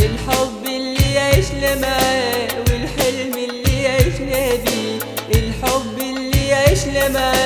الحب اللي عشنا معاه والحلم اللي عشنا بيه الحب اللي عشنا معاه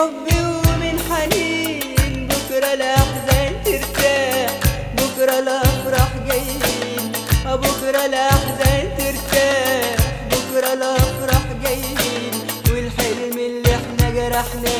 حبي ومن حنين. بكرة الأحزان ترتاح. بكرة الأفراح جايين. بكرة الأحزان ترتاح. بكرة الأفراح جايين. والحلم اللي احنا جرحناه.